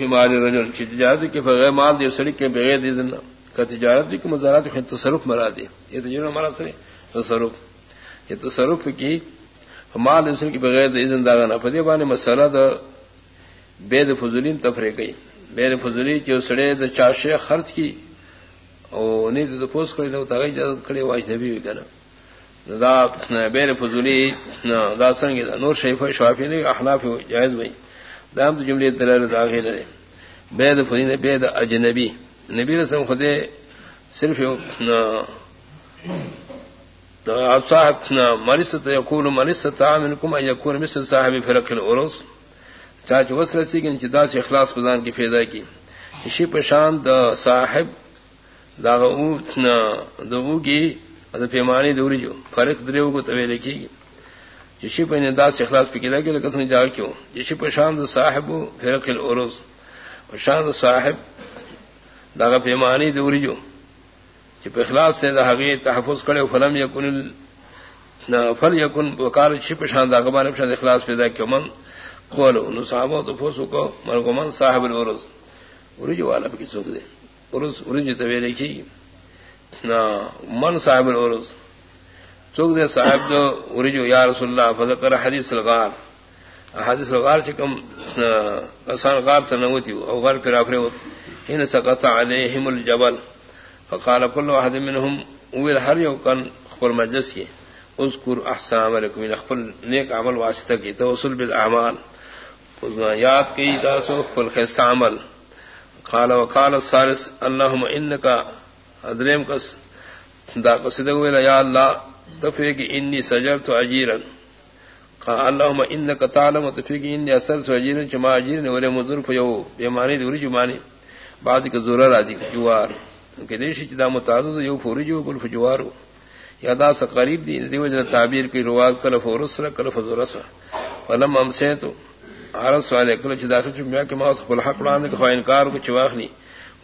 مال رجل، چی تجارت کی بغیر مال دی، سڑی کے بغیر اذن کا تجارت کی مزارات کی تصرف مرا دی. یہ تجربہ ہمارا سر تصرف. یہ تصرف کی مال اسن کی بغیر اذن داغا نہ پدی بانے مسئلہ دا بے فضولین تفرے گئی. بے د فضولی جو سڑے د چاشے خرچ کی، او نہیں تو پوس کڑی نو تاگئی اجازت کڑی واج نبی ہوئی کنا دا بے فضولی دا سنگی دا. نور شیف شوافی نے احناف جائز بھائی دام تو جملے دلال داخل ہے۔ بید فرین بید اجنبی۔ نبی رسم خدے صرف صاحب مرست یقول مرست منکم ان یکون مثل صاحب فرق العرس چاچ وس رسی کی انچدا سے اخلاص پردان کی فیضا کی۔ اسی پشان دا صاحب، دا اوتنا دو کی پیمانی دوری جو۔ فرق دریو کو طویل لکھی جی جشی پہ ندا سے اخلاص پہ کیا کہ کسن جا کیوں؟ جی جشی پہ شاند صاحب فرق العروس شاند صاحب داغا پیمانی دوری جو۔ جی چپ اخلاص سے داغی تحفظ کرے فلم یکن فل یکن وکار شپ شان داغا بان شان اخلاص پیدا کیوں؟ من قولو نو صحابہ تو فوسو کو مرگو من صاحب العروس ارج والا پہ کسوک دے۔ عروس ارج طویلے کی۔ من صاحب العروس چوک دے صاحب دو ارجو یا رسول اللہ، فذکر حدیث الغار. حدیث الغار چکم کسان غار تنوتی او غار پر افرے ہوت ہین سقط علیہم الجبل. فقال، کل واحد منهم اویل ہر یو کن خپل مجلس کی. اذکر احسان عملکم ان یعنی خپل نیک عمل واسطہ کی. توصل بالاعمال یاد کی تاسو خپل خیست عمل. قال، وقال الثالث اللهم انك ادریم کس، دا قصیدہ ویلا، یا اللہ تفیق انی سجر تو اجیرن اللہم انکا تعلم تفیق انی اثر تو اجیرن چما اجیرن ولے مذر فیو بیمانی دوری جمانی. بعضی کا ضرور آدھی جوار. کہ دیشی چدا متعدد یو فوری جو بل فجوارو یا دا سا قریب دی دی وجہ تعبیر کی رواد کلف ورسر کلف ذرسر ولم امسے تو عرض سوالے کل چدا سا چمیا کہ موت خبر حق لاندے کہ خواہ انکار کو چواخنی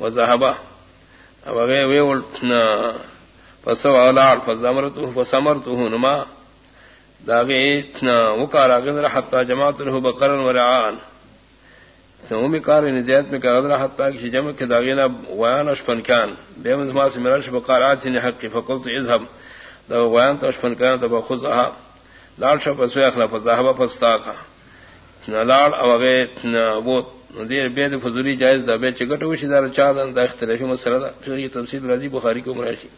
وزہبا. اب اگے وے فسو اولاد فزمرته فسمرته نما. داغه وکارا غذر حتا جماعت له بقرن ورعان تو می کار نے میں کہ غذر حتا کہ جمع کہ داغه نہ ویان اشفن کان. بے مزما سے مرش بقرات نے حق فقلت اذهب. دا ویان تو اشفن کان تو خذها لال شپ اسو اخلاف ذهب فاستاقا. نلال اوغه وہ دیر بید فضولی جائز دا بے چگٹ وشی دار چادن دا اختلافی مسئلہ دا یہ تفصیل راضی بخاری کو مراشی